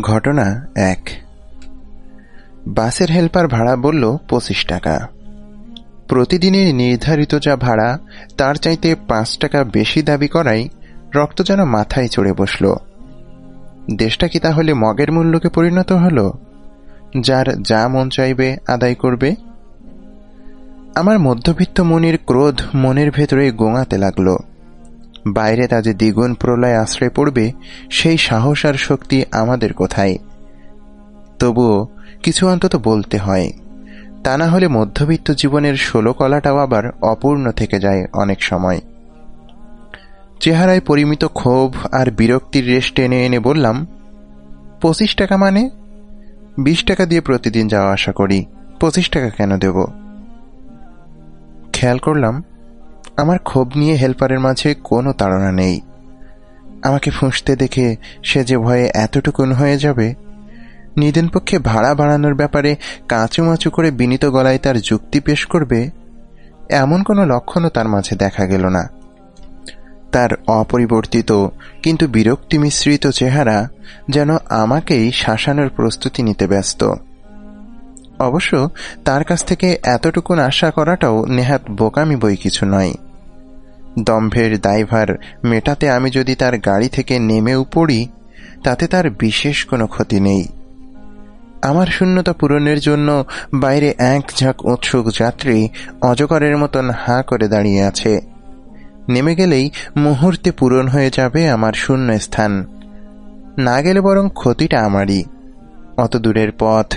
ঘটনা এক। বাসের হেল্পার ভাড়া বলল পঁচিশ টাকা। প্রতিদিনের নির্ধারিত যা ভাড়া, তার চাইতে পাঁচ টাকা বেশি দাবি করাই রক্ত যেন মাথায় চড়ে বসল। দেশটা কি তাহলে মগের মূল্যকে পরিণত হল? যার যা মন চাইবে আদায় করবে? আমার মধ্যবিত্ত মনির ক্রোধ মনের ভেতরে গোঙাতে লাগল। বাইরে যে দ্বিগুণ প্রলয় আশ্রয় পড়বে, সেই সাহস আর শক্তি আমাদের কোথায়? তবুও কিছু অন্তত বলতে হয়। তা না হলে মধ্যবিত্ত জীবনের ষোলো কলাটাও আবার অপূর্ণ থেকে যায় অনেক সময়। চেহারায় পরিমিত ক্ষোভ আর বিরক্তির রেশ টেনে এনে বললাম, পঁচিশ টাকা মানে? বিশ টাকা দিয়ে প্রতিদিন যাওয়া আসা করি। পঁচিশ টাকা কেন দেব? খেয়াল করলাম আমার ক্ষোভ নিয়ে হেল্পারের মাঝে কোনো তাড়না নেই। আমাকে ফুঁসতে দেখে সে যে ভয়ে এতটুকুন হয়ে যাবে, নিদেন পক্ষে ভাড়া বাড়ানোর ব্যাপারে কাঁচুমাচু করে বিনীত গলায় তার যুক্তি পেশ করবে, এমন কোনো লক্ষণও তার মাঝে দেখা গেল না। তার অপরিবর্তিত কিন্তু বিরক্তি মিশ্রিত চেহারা যেন আমাকেই শাসানোর প্রস্তুতি নিতে ব্যস্ত। অবশ্য তার কাছ থেকে এতটুকুন আশা করাটাও নেহাত বোকামি বই কিছু নয়। দম্ভের দায়ভার মেটাতে আমি যদি তার গাড়ি থেকে নেমেও পড়ি, তাতে তার বিশেষ কোনো ক্ষতি নেই। আমার শূন্যতা পূরণের জন্য বাইরে এক ঝাঁক উৎসুক যাত্রী অজগরের মতন হাঁ করে দাঁড়িয়ে আছে। নেমে গেলেই মুহূর্তে পূরণ হয়ে যাবে আমার শূন্য স্থান না গেলে বরং ক্ষতিটা আমারই। অত দূরের পথ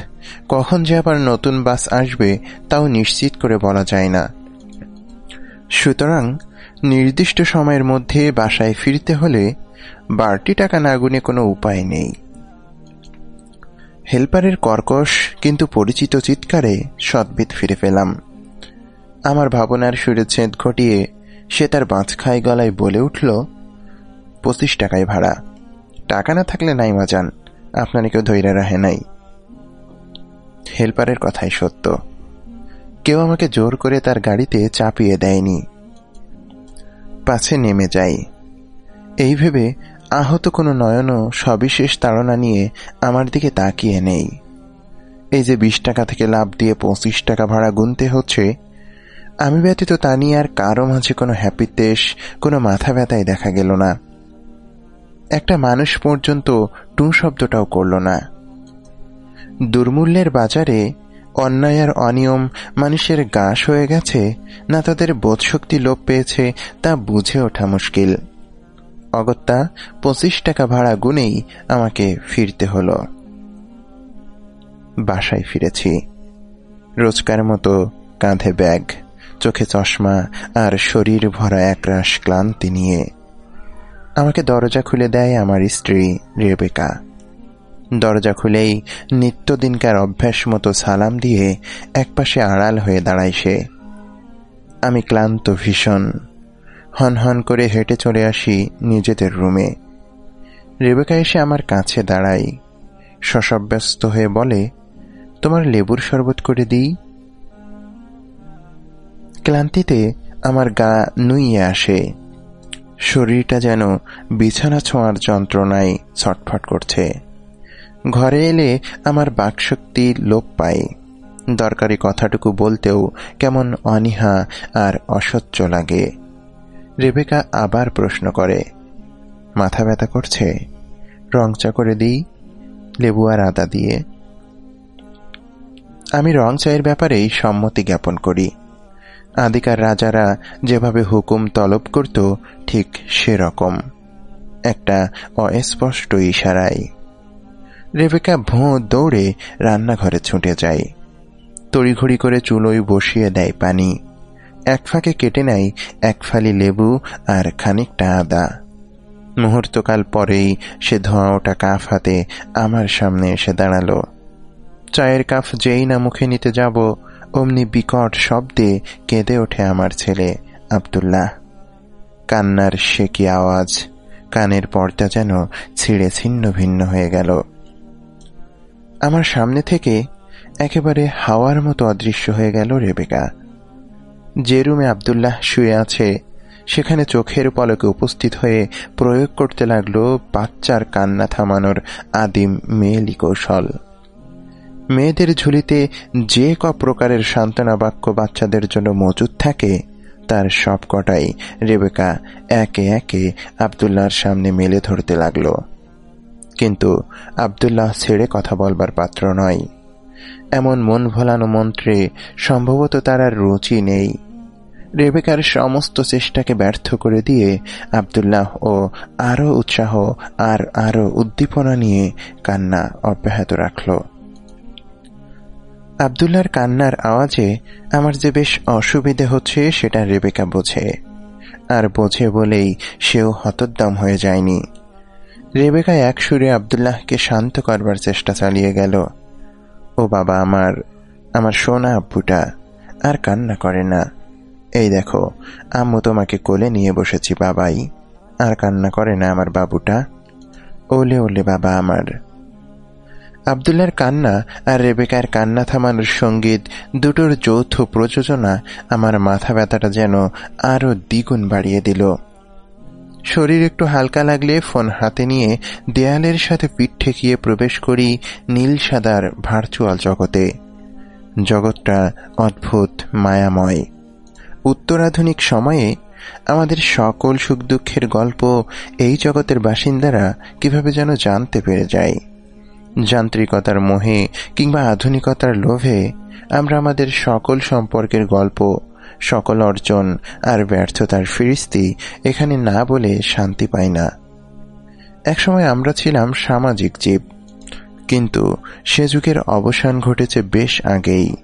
কখন যে আবার নতুন বাস আসবে, তাও নিশ্চিত করে বলা যায় না। সুতরাং, নির্দিষ্ট সময়ের মধ্যে বাসায় ফিরতে হলে বাড়তি টাকা না গুনে কোনো উপায় নেই। হেল্পারের কর্কশ কিন্তু পরিচিত চিৎকারে সদ্ভিত ফিরে পেলাম। আমার ভাবনার সুরে ছেদ ঘটিয়ে সে তার বাঁচখাই গলায় বলে উঠল, পঁচিশ টাকায় ভাড়া। টাকা না থাকলে নাই মাজান আপনার কেউ ধৈর্য রাহে নাই। হেল্পারের কথাই সত্য। কেউ আমাকে জোর করে তার গাড়িতে চাপিয়ে দেয়নি। পাছে নেমে যাই। এই ভেবে আহত কোনো নয়নও সবিশেষ তাড়না নিয়ে আমার দিকে তাকিয়ে নেই। এই যে বিশ টাকা থেকে লাভ দিয়ে পঁচিশ টাকা ভাড়া গুনতে হচ্ছে, আমি ব্যতীত তা নিয়ে আর কারও মাঝে কোনো হ্যাপিতেশ কোনো মাথা ব্যথায় দেখা গেল না। একটা মানুষ পর্যন্ত টু শব্দটাও করল না। দুর্মূল্যের বাজারে অন্যায় আর অনিয়ম মানুষের গাছ হয়ে গেছে, না তাদের বোধশক্তি লোপ পেয়েছে তা বুঝে ওঠা মুশকিল। অগত্যা পঁচিশ টাকা ভাড়া গুনেই আমাকে ফিরতে হলো। বাসায় ফিরেছি। রোজকার মতো কাঁধে ব্যাগ, চোখে চশমা আর শরীর ভরা একরাশ ক্লান্তি নিয়ে। আমাকে দরজা খুলে দেয় আমার স্ত্রী রেবেকা। দরজা খুলেই নিত্যদিনকার অভ্যাস মতো সালাম দিয়ে একপাশে আড়াল হয়ে দাঁড়ায় সে। আমি ক্লান্ত, ভীষণ হন হন করে হেঁটে চলে আসি নিজেদের রুমে। রেবেকা এসে আমার কাছে দাঁড়াই শশব্যস্ত হয়ে বলে, তোমার লেবুর শরবত করে দিই? ক্লান্তিতে আমার গা নুইয়ে আসে। শরীরটা যেন বিছানা ছোঁয়ার যন্ত্রণায় ছটফট করছে। ঘরে এলে আমার বাকশক্তি লোপ পায়। দরকারি কথাটুকু বলতেও কেমন অনীহা আর অসহ্য লাগে। রেবেকা আবার প্রশ্ন করে, মাথা ব্যথা করছে? রং চা করে দিই, লেবু আর আদা দিয়ে? আমি রং চায়ের ব্যাপারেই সম্মতি জ্ঞাপন করি। আদিকার রাজারা যেভাবে হুকুম তলব করত, ঠিক সেরকম। একটা অস্পষ্ট ইশারায়। রেবেকা ভোঁ দৌড়ে রান্নাঘরে ছুটে যায়। তড়িঘড়ি করে চুলোয় বসিয়ে দেয় পানি। এক ফাঁকে কেটে নেয় এক ফালি লেবু আর খানিকটা আদা। মুহূর্তকাল পরেই সে ধোঁয়া ওটা কাফ হাতে আমার সামনে এসে দাঁড়াল। চায়ের কাফ যেই না মুখে নিতে যাব, অমনি বিকট শব্দে কেঁদে ওঠে আমার ছেলে আবদুল্লাহ। কান্নার সে কি আওয়াজ, কানের পর্দা যেন ছিঁড়ে ছিন্ন ভিন্ন হয়ে গেল। আমার সামনে থেকে একেবারে হাওয়ার মতো অদৃশ্য হয়ে গেল রেবেকা। যে রুমে আবদুল্লাহ শুয়ে আছে, সেখানে চোখের পলকে উপস্থিত হয়ে প্রয়োগ করতে লাগল বাচ্চার কান্না থামানোর আদিম মেয়েলি কৌশল। মেয়েদের ঝুলিতে যে ক প্রকারের সান্ত্বনা বাক্য বাচ্চাদের জন্য মজুদ থাকে, তার সব কটাই রেবেকা একে একে আবদুল্লাহর সামনে মেলে ধরতে লাগল। কিন্তু আবদুল্লাহ ছেড়ে কথা বলবার পাত্র নয়। এমন মন ভোলানো মন্ত্রে সম্ভবত তার আর রুচি নেই। রেবেকার সমস্ত চেষ্টাকে ব্যর্থ করে দিয়ে আবদুল্লাহ ও আরও উৎসাহ আর আরও উদ্দীপনা নিয়ে কান্না অব্যাহত রাখল। আবদুল্লার কান্নার আওয়াজে আমার যে বেশ অসুবিধে হচ্ছে সেটা রেবেকা বোঝে, আর বোঝে বলেই সেও হতোদ্দাম হয়ে যায়নি। রেবেকা এক সুরে আবদুল্লাহকে শান্ত করবার চেষ্টা চালিয়ে গেল। ও বাবা আমার আমার সোনা আব্বুটা, আর কান্না করে না। এই দেখো, আম্মু তোমাকে কোলে নিয়ে বসেছি বাবাই, আর কান্না করে না আমার বাবুটা? ওলে ওলে বাবা আমার। আবদুল্লার কান্না আর রেবেকার কান্না থামানোর সংগীত দুটোর যৌথ প্রযোজনা আমার মাথা ব্যথাটা যেন আরও দ্বিগুণ বাড়িয়ে দিল। শরীর একটু হালকা লাগলে ফোন হাতে নিয়ে দেয়ালের সাথে পিঠ ঠেকিয়ে প্রবেশ করি নীল সাদার ভার্চুয়াল জগতে। জগৎটা অদ্ভুত, মায়াময়। উত্তরাধুনিক সময়ে আমাদের সকল সুখ দুঃখের গল্প এই জগতের বাসিন্দারা কীভাবে যেন জানতে পেরে যায়। যান্ত্রিকতার মোহে কিংবা আধুনিকতার লোভে আমরা আমাদের সকল সম্পর্কের গল্প সকল অর্জন আর ব্যর্থতার ফিরিস্তি এখানে না বলে শান্তি পাই না। একসময় আমরা ছিলাম সামাজিক জীব, কিন্তু সে যুগের অবসান ঘটেছে বেশ আগেই।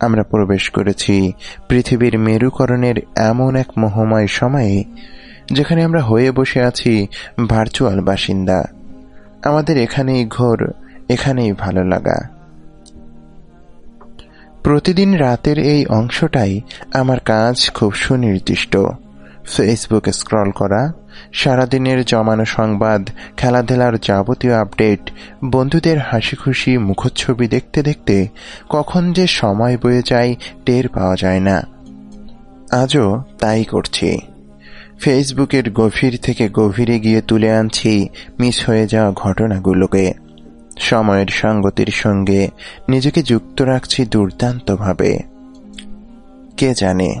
আমরা প্রবেশ করেছি পৃথিবীর মেরুকরণের এমন এক মোহময় সময়ে, যেখানে আমরা হয়ে বসে আছি ভার্চুয়াল বাসিন্দা। আমাদের এখানেই ঘোর, এখানেই ভালো লাগা। প্রতিদিন রাতের এই অংশটাই আমার কাজ খুব সুনির্দিষ্ট। ফেসবুকে স্ক্রল করা, সারাদিনের জমানো সংবাদ, খেলাধুলার যাবতীয় আপডেট বন্ধুদের হাসি খুশি মুখচ্ছবি দেখতে দেখতে কখন যে সময় বয়ে যায় টের পাওয়া যায় না। আজও তাই করছি। ফেসবুকের গভীর থেকে গভীরে গিয়ে তুলে আনছি মিস হয়ে যাওয়া ঘটনাগুলোকে। সময়ের সঙ্গতির সঙ্গে নিজেকে যুক্ত রাখছি দুর্দান্তভাবে। কে জানে?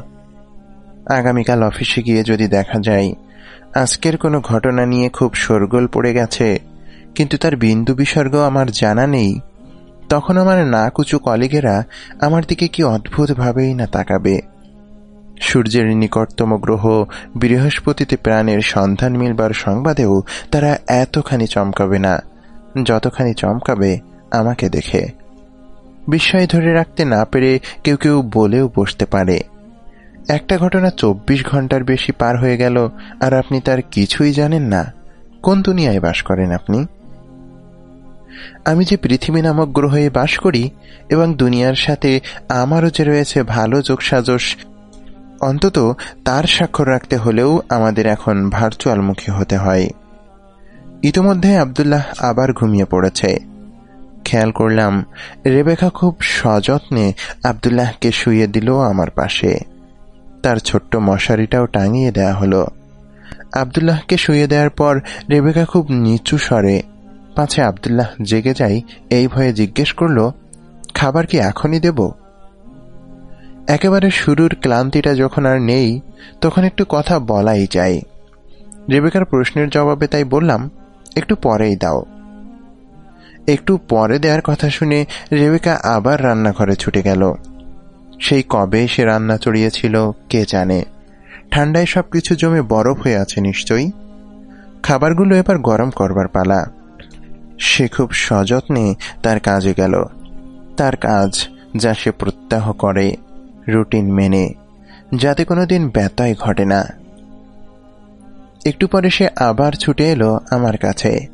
আগামীকাল অফিসে গিয়ে যদি দেখা যায়, আজকের কোনো ঘটনা নিয়ে খুব শোরগোল পড়ে গেছে, কিন্তু তার বিন্দু বিসর্গ আমার জানা নেই, তখন আমার না কুচু কলিগেরা আমার দিকে কি অদ্ভুতভাবেই না তাকাবে। সূর্যের নিকটতম গ্রহ বৃহস্পতিতে প্রাণের সন্ধান মিলবার সংবাদেও তারা এতখানি চমকাবে না। যতখানি চমকাবে, আমাকে দেখে। বিস্ময় ধরে রাখতে না পেরে কেউ কেউ বলেও বসতে পারে। একটা ঘটনা চব্বিশ ঘণ্টার বেশি পার হয়ে গেল, আর আপনি তার কিছুই জানেন না। কোন দুনিয়ায় বাস করেন আপনি? আমি যে পৃথিবী নামক গ্রহে বাস করি, এবং দুনিয়ার সাথে আমারও যে রয়েছে ভালো যোগসাজস অন্তত তার স্বাক্ষর রাখতে হলেও আমাদের এখন ভার্চুয়ালমুখী হতে হয়। ইতোমধ্যে আবদুল্লাহ আবার ঘুমিয়ে পড়েছে। খেয়াল করলাম রেবেখা খুব সযত্নে আবদুল্লাহকে শুয়ে দিল আমার পাশে। তার ছোট্ট মশারিটাও টাঙিয়ে দেয়া হলো। আবদুল্লাহকে শুয়ে দেওয়ার পর রেবেকা খুব নিচু স্বরে, পাছে আবদুল্লাহ, জেগে যাই। এই ভয়ে জিজ্ঞেস করল, খাবার কি এখনই দেব? একেবারে শুরুর ক্লান্তিটা যখন আর নেই, তখন একটু কথা বলাই যায়। রেবেকার প্রশ্নের জবাবে তাই বললাম একটু পরেই দাও। একটু পরে দেওয়ার কথা শুনে রেবেকা আবার রান্নাঘরে ছুটে গেল। সেই কবে সে রান্না চড়িয়েছিল, কে জানে? ঠান্ডায় সবকিছু জমে বরফ হয়ে আছে নিশ্চয়ই। খাবারগুলো এবার গরম করবার পালা। সে খুব সযত্নে তার কাজে গেল। তার কাজ যা সে প্রত্যাহ করে, রুটিন মেনে, যাতে কোনোদিন ব্যতয় ঘটে না। একটু পরে সে আবার ছুটে এলো আমার কাছে।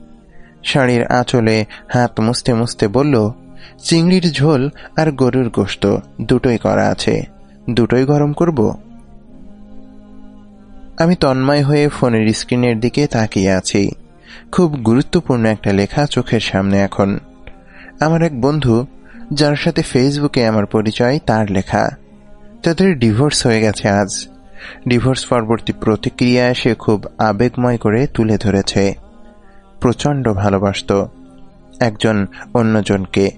শাড়ির আঁচলে হাত মুছতে মুছতে বলল, চিংড়ির ঝোল আর গরুর গোস্ত দুটোই করা আছে। দুটোই গরম করব? আমি তন্ময় হয়ে ফোনের স্ক্রিনের দিকে তাকিয়ে আছি। খুব গুরুত্বপূর্ণ একটা লেখা চোখের সামনে এখন। আমার এক বন্ধু, যার সাথে ফেসবুকে আমার পরিচয়, তার লেখা। তাদের ডিভোর্স হয়ে গেছে আজ। ডিভোর্স পরবর্তী প্রতিক্রিয়া সে খুব আবেগময় করে তুলে ধরেছে। প্রচণ্ড ভালোবাসত একজন অন্যজনকে।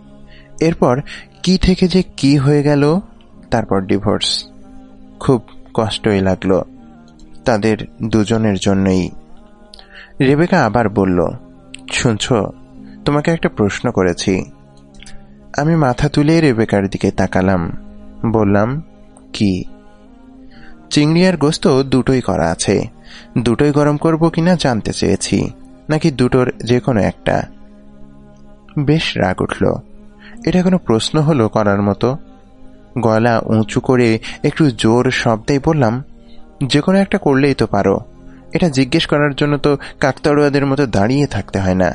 এরপর কি থেকে যে কি হয়ে গেল, তারপর ডিভোর্স। খুব কষ্টই লাগল তাদের দুজনের জন্যই। রেবেকা আবার বলল, শুনছ, তোমাকে একটা প্রশ্ন করেছি। আমি মাথা তুলে রেবেকার দিকে তাকালাম। বললাম, কি? চিংড়ি আর গোস্ত দুটোই করা আছে। দুটোই গরম করব কিনা জানতে চেয়েছি, নাকি দুটোর যে কোনো একটা। বেশ রাগ উঠল। এটা কোনো প্রশ্ন হলো করার মতো। গলা উঁচু করে একটু জোর শব্দেই বললাম যে কোনো একটা করলেই তো পারো। এটা জিজ্ঞেস করার জন্য তো কাকতাড়ুয়াদের মতো দাঁড়িয়ে থাকতে হয় না।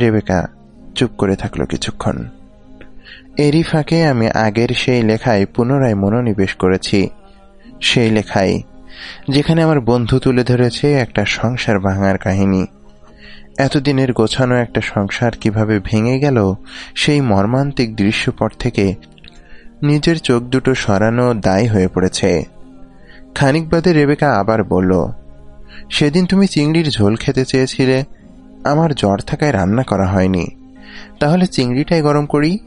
রেবেকা চুপ করে থাকল কিছুক্ষণ। এরই ফাঁকে আমি আগের সেই লেখায় পুনরায় মনোনিবেশ করেছি। সেই লেখায়, যেখানে আমার বন্ধু তুলে ধরেছে একটা সংসার ভাঙার কাহিনী। এতদিনের গোছানো একটা সংসার কীভাবে ভেঙে গেল, সেই মর্মান্তিক দৃশ্যপট থেকে নিজের চোখ দুটো সরানো দায় হয়ে পড়েছে। খানিক বাদে রেবেকা আবার বলল, সেদিন তুমি চিংড়ির ঝোল খেতে চেয়েছিলে, আমার জ্বর থাকায় রান্না করা হয়নি। তাহলে চিংড়িটাই গরম করি?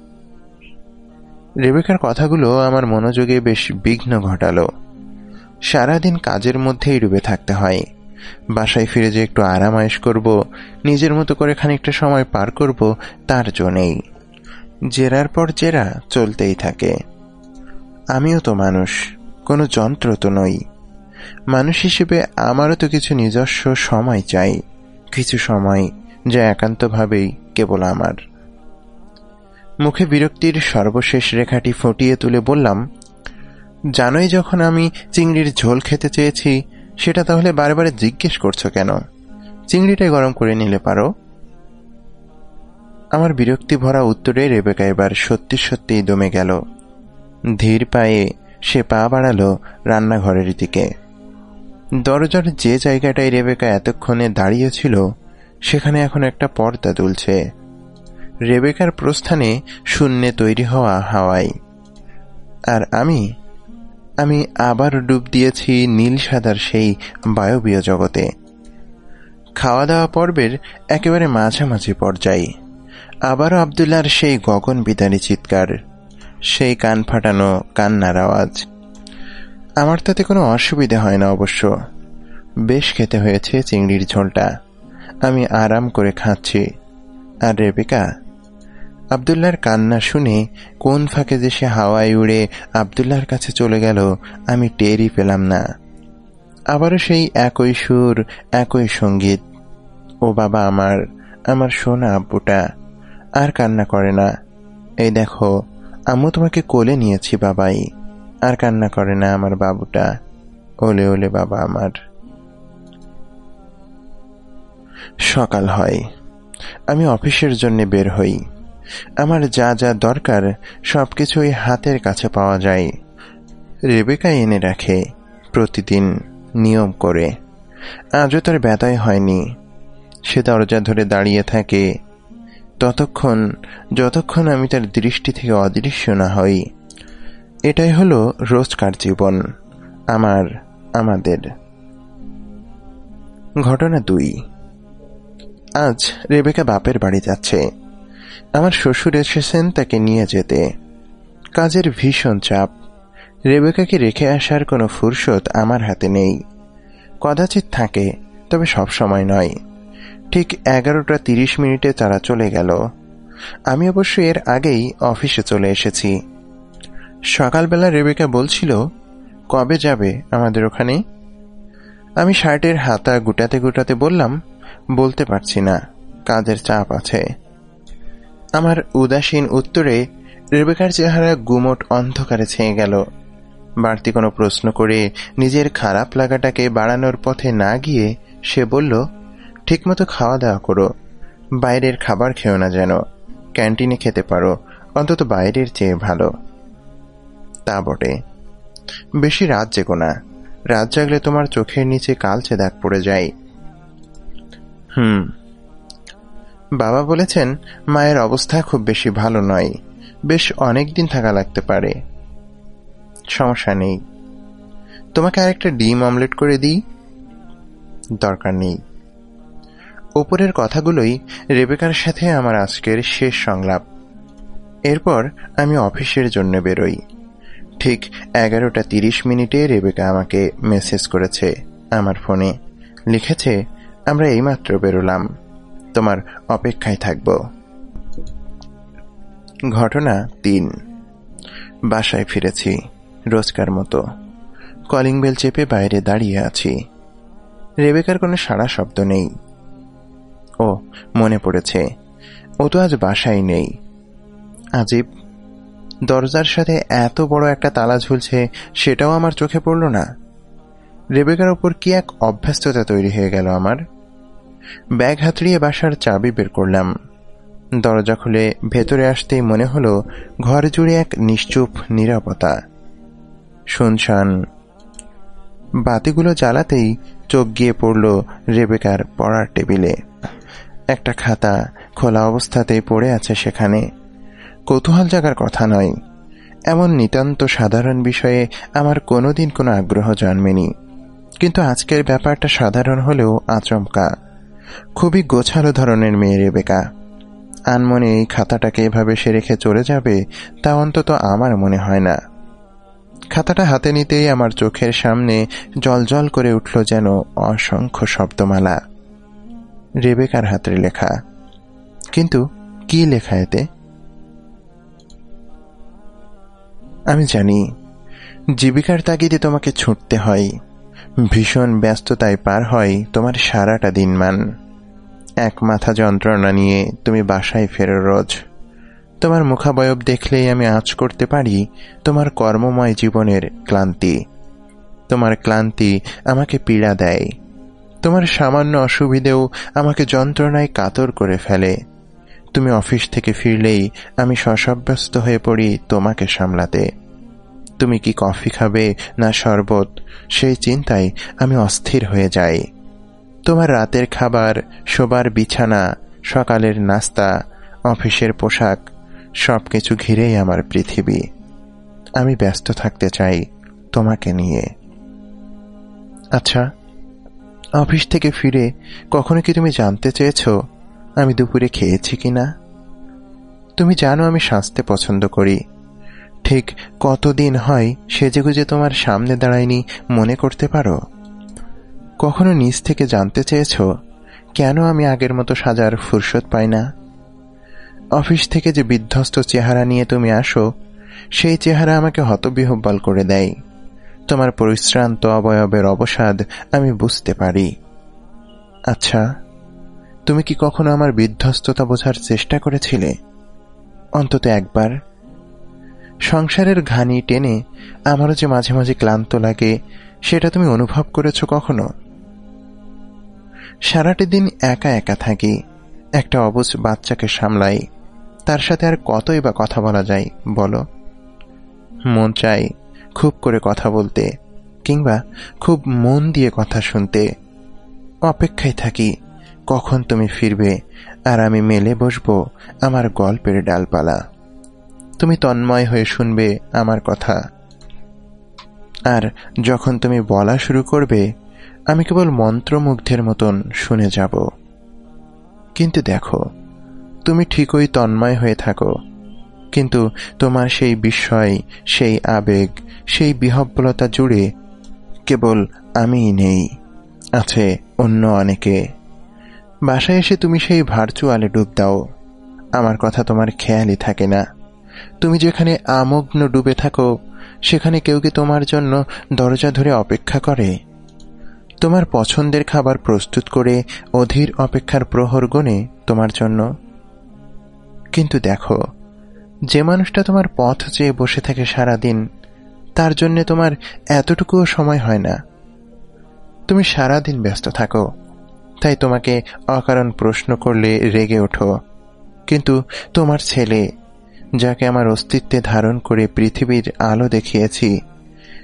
রেবেকার কথাগুলো আমার মনোযোগে বেশ বিঘ্ন ঘটালো। সারাদিন কাজের মধ্যেই ডুবে থাকতে হয়। বাসায় ফিরে যে একটু আরামায়েশ করব, নিজের মতো করে খানিকটা সময় পার করব, তার জন্যেই জেরার পর জেরা চলতেই থাকে। আমিও তো মানুষ, কোনো যন্ত্র তো নই। মানুষ হিসেবে আমারও তো কিছু নিজস্ব সময় চাই, কিছু সময় যা একান্তভাবেই কেবল আমার। মুখে বিরক্তির সর্বশেষ রেখাটি ফুটিয়ে তুলে বললাম, জানোই যখন আমি চিংড়ির ঝোল খেতে চেয়েছি, সেটা তাহলে বারে বারে জিজ্ঞেস করছ কেন? চিংড়িটাই গরম করে নিলে পারো? আমার বিরক্তি ভরা উত্তরে রেবেকা এবার সত্যি সত্যিই দমে গেল। ধীর পায়ে সে পা বাড়ালো রান্নাঘরের দিকে। দরজার যে জায়গাটায় রেবেকা এতক্ষণে দাঁড়িয়েছিল সেখানে এখন একটা পর্দা দুলছে। রেবেকার প্রস্থানে শূন্যে তৈরি হওয়া হাওয়াই। আর আমি আমি আবার ডুব দিয়েছি নীল সাদার সেই বায়বীয় জগতে। খাওয়া দাওয়া পর্বের একেবারে মাঝামাঝি পর্যায়ে। আবারও আবদুল্লার সেই গগন বিদারী চিৎকার, সেই কান ফাটানো কান্নার আওয়াজ। আমার তাতে কোনো অসুবিধে হয় না অবশ্য। বেশ খেতে হয়েছে চিংড়ির ঝোলটা। আমি আরাম করে খাচ্ছি। আর রেবিকা আবদুল্লার কান্না শুনে কোন ফাঁকে যে সে হাওয়ায় উড়ে আবদুল্লার কাছে চলে গেল, আমি টেরই পেলাম না। আবারও সেই একই সুর, একই সংগীত। ও বাবা আমার আমার সোনা আব্বুটা, আর কান্না করে না। এই দেখো, আম্মু তোমাকে কোলে নিয়েছি বাবাই, আর কান্না করে না আমার বাবুটা। ওলে ওলে বাবা আমার। সকাল হয়। আমি অফিসের জন্য বের হই। আমার যা যা দরকার, সবকিছুই হাতের কাছে পাওয়া যায়। রেবেকা এনে রাখে, প্রতিদিন নিয়ম করে। আজও তার ব্যথায় হয়নি। সে দরজা ধরে দাঁড়িয়ে থাকে। ততক্ষণ, যতক্ষণ আমি তার দৃষ্টি থেকে অদৃশ্য না হই, এটাই হলো রোজকার জীবন, আমার, আমাদের। ঘটনা দুই। আজ রেবেকা বাপের বাড়ি যাচ্ছে। আমার শ্বশুর এসেছেন তাকে নিয়ে যেতে। কাজের ভীষণ চাপ। রেবেকাকে রেখে আসার কোনো ফুরসত আমার হাতে নেই। কদাচিৎ থাকে, তবে সব সময় নয়। ঠিক এগারোটা তিরিশ মিনিটে তারা চলে গেল। আমি অবশ্য এর আগেই অফিসে চলে এসেছি। সকালবেলা রেবেকা বলছিল, কবে যাবে আমাদের ওখানে? আমি শার্টের হাতা গুটাতে গুটাতে বললাম, বলতে পারছি না, কাজের চাপ আছে। আমার উদাসীন উত্তরে রেবেকার চেহারা গুমট অন্ধকারে ছেয়ে গেল। বাড়তি কোনো প্রশ্ন করে নিজের খারাপ লাগাটাকে বাড়ানোর পথে না গিয়ে সে বলল, ঠিকমতো খাওয়া দাওয়া করো। বাইরের খাবার খেও না যেন। ক্যান্টিনে খেতে পারো। অন্তত বাইরের চেয়ে ভালো তা বটে। বেশি রাত জেগো না। রাত জাগলে তোমার চোখের নিচে কালচে দাগ পড়ে যায়। হুম বাবা বলেছেন, মায়ের অবস্থা খুব বেশি ভালো নয়। বেশ অনেক দিন থাকা লাগতে পারে। সমস্যা নেই। তোমাকে আরেকটা ডিম অমলেট করে দিই? দরকার নেই। ওপরের কথাগুলোই রেবেকার সাথে আমার আজকের শেষ সংলাপ। এরপর আমি অফিসের জন্য বেরোই। ঠিক এগারোটা তিরিশ মিনিটে রেবেকা আমাকে মেসেজ করেছে আমার ফোনে। লিখেছে, আমরা এইমাত্র বেরোলাম। তোমার অপেক্ষায় থাকব। ঘটনা তিন। বাসায় ফিরেছি, রোজকার মতো। কলিং বেল চেপে বাইরে দাঁড়িয়ে আছি। রেবেকার কোনো সাড়া শব্দ নেই। ও, মনে পড়েছে, ও তো আজ বাসায় নেই। আজীব, দরজার সাথে এত বড় একটা তালা ঝুলছে, সেটাও আমার চোখে পড়ল না। রেবেকার ওপর কি এক অভ্যস্ততা তৈরি হয়ে গেল আমার। ব্যাগ হাতড়িয়ে বাসার চাবি বের করলাম। দরজা খুলে ভেতরে আসতেই মনে হলো ঘর জুড়ে এক নিশ্চুপ নিরাপত্তা। শুনশান, বাতিগুলো জ্বালাতেই চোখ গিয়ে পড়ল রেবেকার পড়ার টেবিলে। একটা খাতা খোলা অবস্থাতেই পড়ে আছে সেখানে। কৌতূহল জাগার কথা নয়। এমন নিতান্ত সাধারণ বিষয়ে আমার কোনোদিন কোনো আগ্রহ জন্মেনি। কিন্তু আজকের ব্যাপারটা সাধারণ হলেও আচমকা। খুবই গোছালো ধরনের মেয়ে রেবেকা। আনমনে এই খাতাটাকে এভাবে সে রেখে চলে যাবে, তা অন্তত আমার মনে হয় না। খাতাটা হাতে নিতেই আমার চোখের সামনে জল করে উঠল যেন অসংখ্য শব্দমালা। রেবেকার হাতের লেখা। কিন্তু কি লেখা এতে? আমি জানি, জীবিকার তাগিদে তোমাকে ছুটতে হয়। ভীষণ ব্যস্ততায় পার হয় তোমার সারাটা দিনমান। এক মাথা যন্ত্রণা নিয়ে তুমি বাসায় ফেরো রোজ। তোমার মুখাবয়ব দেখলেই আমি আঁচ করতে পারি তোমার কর্মময় জীবনের ক্লান্তি। তোমার ক্লান্তি আমাকে পীড়া দেয়। তোমার সামান্য অসুবিধেও আমাকে যন্ত্রণায় কাতর করে ফেলে। তুমি অফিস থেকে ফিরলেই আমি সশব্যস্ত হয়ে পড়ি তোমাকে সামলাতে। তুমি কি কফি খাবে? না, শরবত। সেই চিন্তায় আমি অস্থির হয়ে যাই। তোমার রাতের খাবার, শোবার বিছানা, সকালের নাস্তা, অফিসের পোশাক সব কিছু ঘিরেই আমার পৃথিবী। আমি ব্যস্ত থাকতে চাই তোমাকে নিয়ে। আচ্ছা অফিস থেকে ফিরে কখনো কি তুমি জানতে চেয়েছ আমি দুপুরে খেয়েছি কি না তুমি জানো আমি সাজতে পছন্দ করি। ঠিক কতদিন হয় সেজেগুজে তোমার সামনে দাঁড়ায়নি মনে করতে পারো? কখনো নিজ থেকে জানতে চেয়েছ, কেন আমি আগের মতো সাজার ফুরসত পাই না? অফিস থেকে যে বিধ্বস্ত চেহারা নিয়ে তুমি আসো, সেই চেহারা আমাকে হতবিহব্বল করে দেয়। তোমার পরিশ্রান্ত অবয়বের অবসাদ আমি বুঝতে পারি। আচ্ছা তুমি কি কখনো আমার বিধ্বস্ততা বোঝার চেষ্টা করেছিলে? অন্তত একবার। সংসারের ঘানি টেনে আমারও যে মাঝে মাঝে ক্লান্ত লাগে, সেটা তুমি অনুভব করেছ কখনো? সারাটি দিন একা একা থাকি, একটা অবুজ বাচ্চাকে সামলাই, তার সাথে আর কতই বা কথা বলা যায়, বলো। মন চাই খুব করে কথা বলতে, কিংবা খুব মন দিয়ে কথা শুনতে। অপেক্ষায় থাকি, কখন তুমি ফিরবে, আর আমি মেলে বসবো আমার গল্পের ডালপালা। তুমি তন্ময় হয়ে শুনবে আমার কথা। আর যখন তুমি বলা শুরু করবে, আমি কেবল মন্ত্রমুগ্ধের মতন শুনে যাব। কিন্তু দেখো, তুমি ঠিকই তন্ময় হয়ে থাকো। কিন্তু তোমার সেই বিস্ময়, সেই আবেগ, সেই বিহব্বলতা জুড়ে কেবল আমিই নেই, আছে অন্য অনেকে। বাসায় এসে তুমি সেই ভার্চুয়ালে ডুব দাও। আমার কথা তোমার খেয়ালই থাকে না। তুমি যেখানে আমগ্ন ডুবে থাকো, সেখানে কেউ কি তোমার জন্য দরজা ধরে অপেক্ষা করে? তোমার পছন্দের খাবার প্রস্তুত করে অধীর অপেক্ষার প্রহর গণে তোমার জন্য। কিন্তু দেখো, যে মানুষটা তোমার পথ চেয়ে বসে থাকে সারাদিন, তার জন্যে তোমার এতটুকুও সময় হয় না। তুমি সারাদিন ব্যস্ত থাকো, তাই তোমাকে অকারণ প্রশ্ন করলে রেগে ওঠো। কিন্তু তোমার ছেলে যাকে আমার অস্তিত্বে ধারণ করে পৃথিবীর আলো দেখিয়েছি,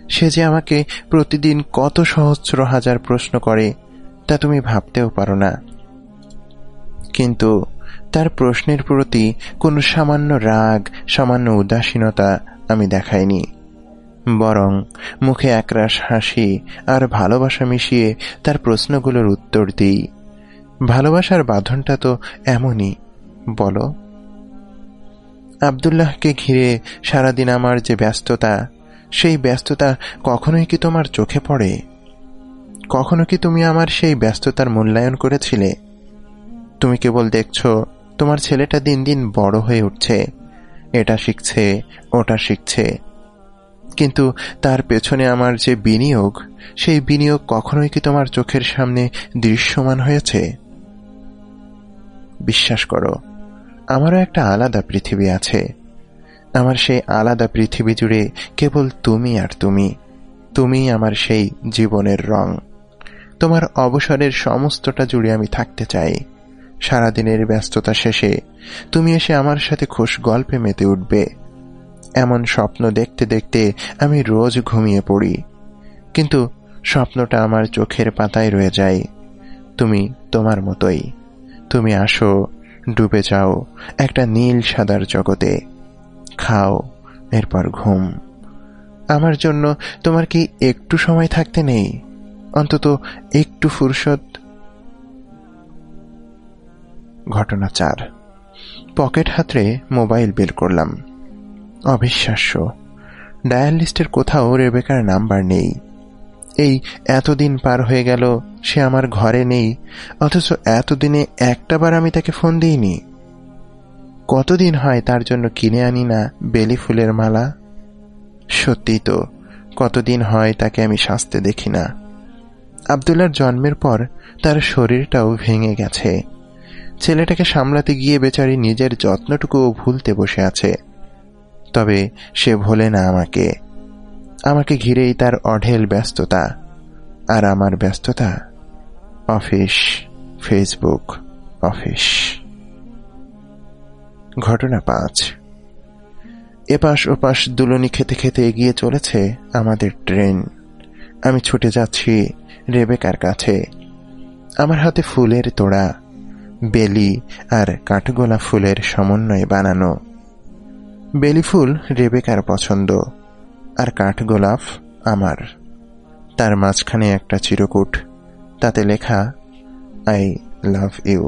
সে যে আমাকে প্রতিদিন কত সহস্র হাজার প্রশ্ন করে, তা তুমি ভাবতেও পারো না। কিন্তু তার প্রশ্নের প্রতি কোনো সামান্য রাগ, সামান্য উদাসীনতা আমি দেখাইনি। বরং মুখে একরাশ হাসি আর ভালোবাসা মিশিয়ে তার প্রশ্নগুলোর উত্তর দিই। ভালোবাসার বাঁধনটা তো এমনই, বলো। আবদুল্লাহকে ঘিরে সারাদিন আমার যে ব্যস্ততা, সেই ব্যস্ততা কখনোই কি তোমার চোখে পড়ে? কখনো কি তুমি আমার সেই ব্যস্ততার মূল্যায়ন করেছিলে? তুমি কেবল দেখছ, তোমার ছেলেটা দিন দিন বড় হয়ে উঠছে। এটা শিখছে, ওটা শিখছে। কিন্তু তার পেছনে আমার যে বিনিয়োগ, সেই বিনিয়োগ কখনোই কি তোমার চোখের সামনে দৃশ্যমান হয়েছে? বিশ্বাস করো আমারও একটা আলাদা পৃথিবী আছে। আমার সেই আলাদা পৃথিবী জুড়ে কেবল তুমি আর তুমি। তুমি আমার সেই জীবনের রং। তোমার অবসরের সমস্তটা জুড়ে আমি থাকতে চাই। সারাদিনের ব্যস্ততা শেষে তুমি এসে আমার সাথে খুশ গল্পে মেতে উঠবে। এমন স্বপ্ন দেখতে দেখতে আমি রোজ ঘুমিয়ে পড়ি। কিন্তু স্বপ্নটা আমার চোখের পাতায় রয়ে যায়। তুমি তোমার মতোই। তুমি আসো ডুবে যাও একটা নীল সাদার জগতে। খাও, এরপর ঘুম। আমার জন্য তোমার কি একটু সময় থাকতে নেই? অন্তত একটু ফুরসত। ঘটনা চার। পকেট হাতরে মোবাইল বের করলাম। অবিশ্বাস্য। ডায়াল লিস্টের কোথাও রেবেকার নাম্বার নেই। এই এতদিন পার হয়ে গেল, সে আমার ঘরে নেই, অথচ এতদিনে একটাবার আমি তাকে ফোন দিইনি। কতদিন হয় তার জন্য কিনে আনি না বেলি ফুলের মালা? সত্যি তো, কতদিন হয় তাকে আমি সাজতে দেখি না। আবদুল্লার জন্মের পর তার শরীরটাও ভেঙে গেছে। ছেলেটাকে সামলাতে গিয়ে বেচারি নিজের যত্নটুকুও ভুলতে বসে আছে। তবে সে ভোলে না আমাকে। আমাকে ঘিরেই তার অঢেল ব্যস্ততা আর আমার ব্যস্ততা অফিস, ফেসবুক, অফিস। ঘটনা পাঁচ। এপাশ ওপাশ দুলনি খেতে খেতে এগিয়ে চলেছে আমাদের ট্রেন। আমি ছুটে যাচ্ছি রেবেকার কাছে। আমার হাতে ফুলের তোড়া, বেলি আর কাঠগোলা ফুলের সমন্বয়ে বানানো। বেলি ফুল রেবেকার পছন্দ। আর কাঠগোলাপ আমার। তার মাঝখানে একটা চিরকুট তাতে লেখা আই লাভ ইউ